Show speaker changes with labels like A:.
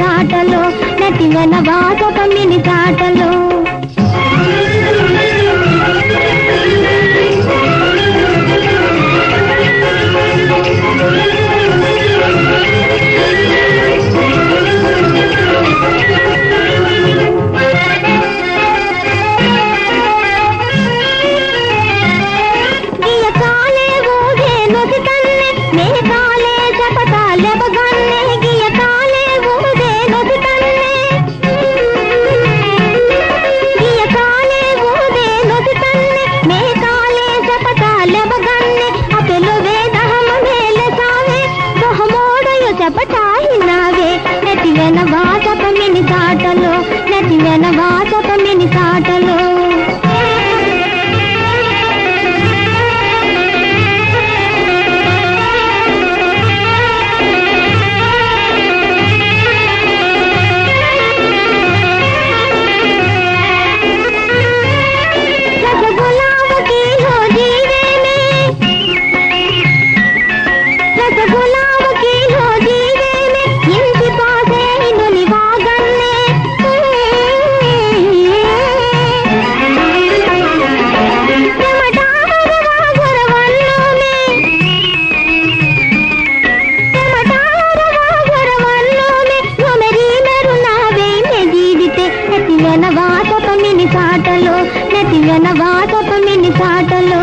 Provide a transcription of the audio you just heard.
A: Mini నటివన బాగా mini చాటలో. బాధపటాయి నావే నటివెన బాధపమిని సాటలో నటివెన బాధపమిని సాట గగనవాతపు పాటలు